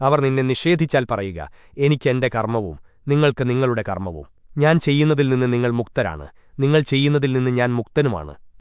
അവർ നിന്നെ നിഷേധിച്ചാൽ പറയുക എനിക്കെന്റെ കർമ്മവും നിങ്ങൾക്ക് നിങ്ങളുടെ കർമ്മവും. ഞാൻ ചെയ്യുന്നതിൽ നിന്ന് നിങ്ങൾ മുക്തരാണ്. നിങ്ങൾ ചെയ്യുന്നതിൽ നിന്ന് ഞാൻ മുക്തനുമാണ്.